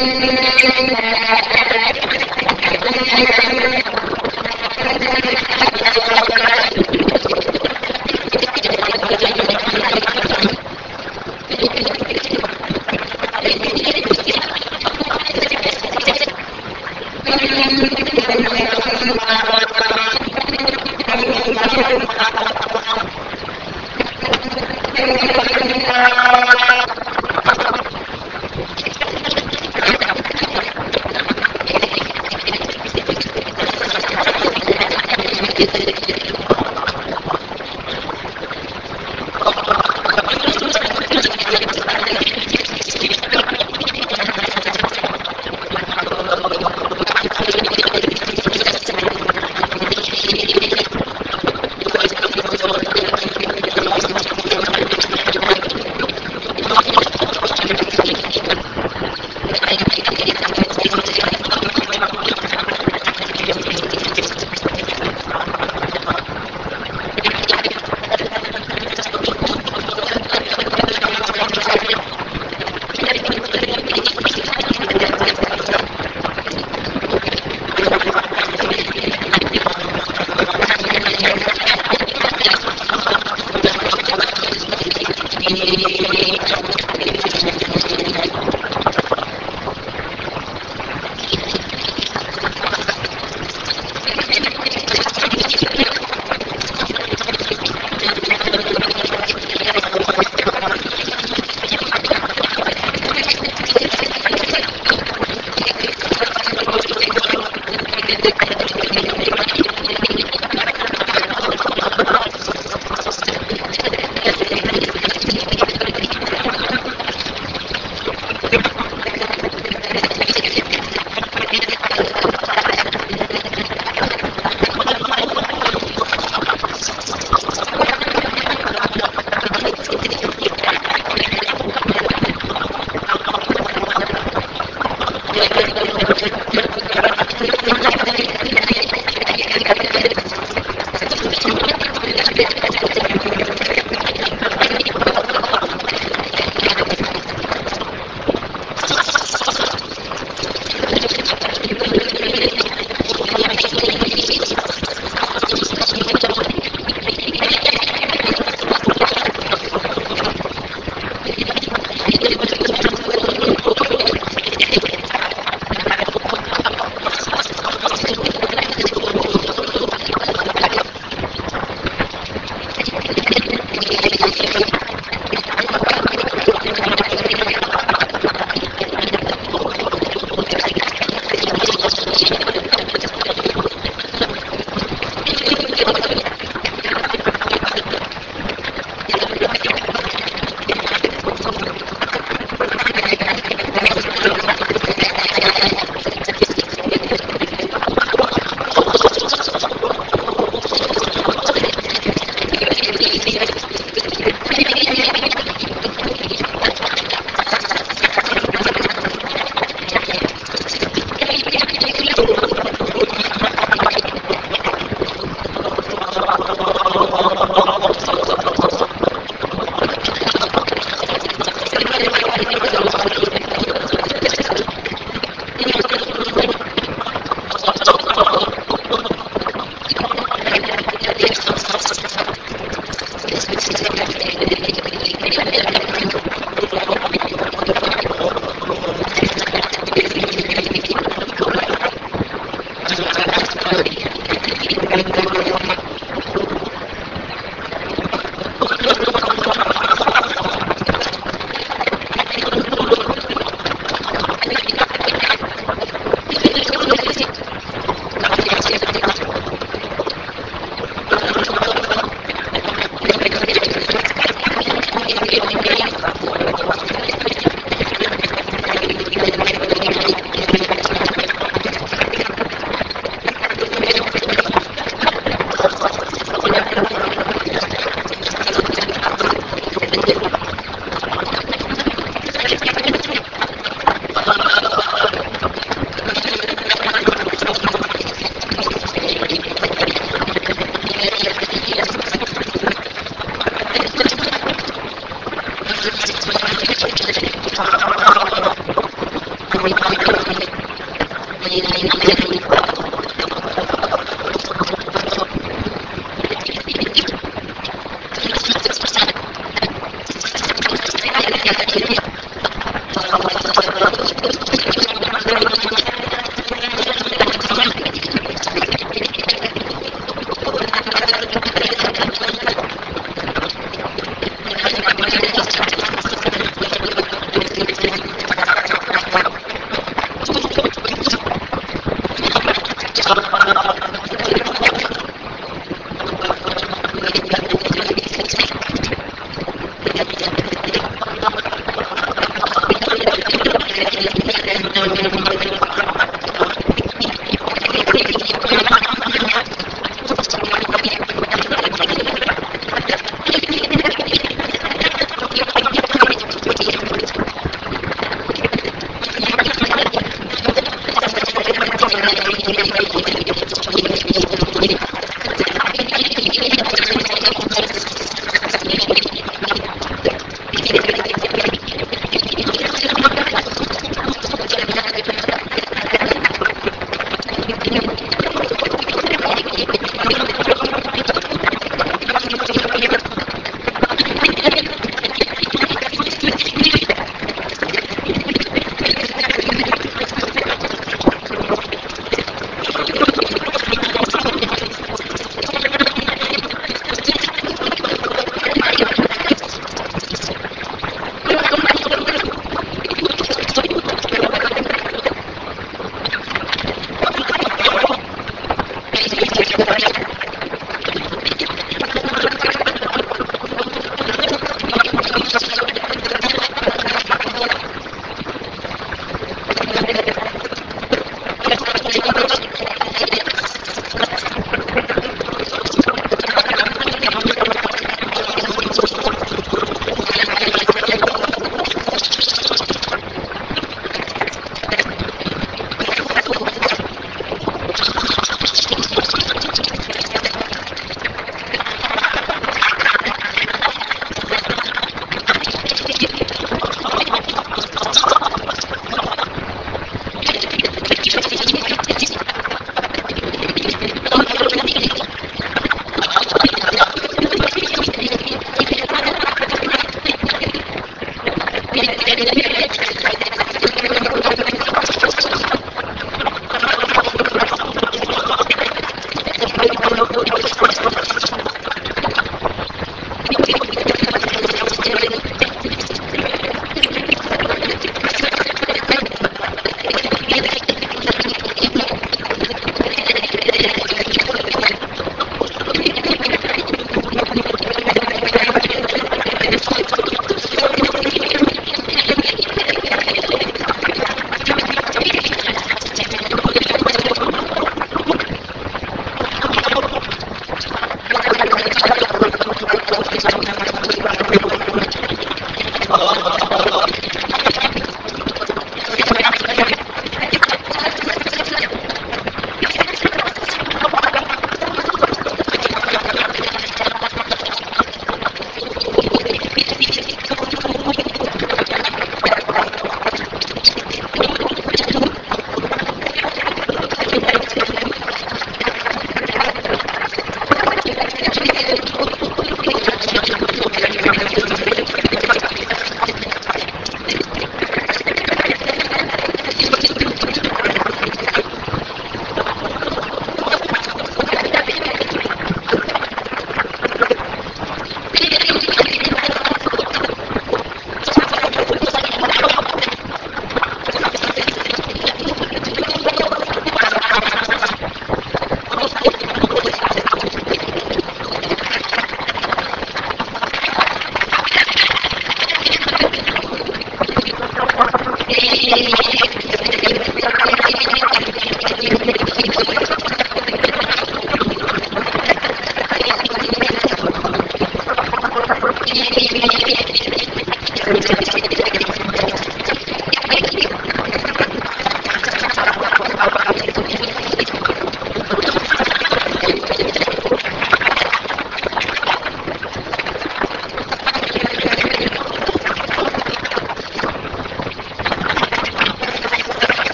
Thank you.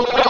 Allah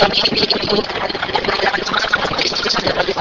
Je suis a pris le coup de la.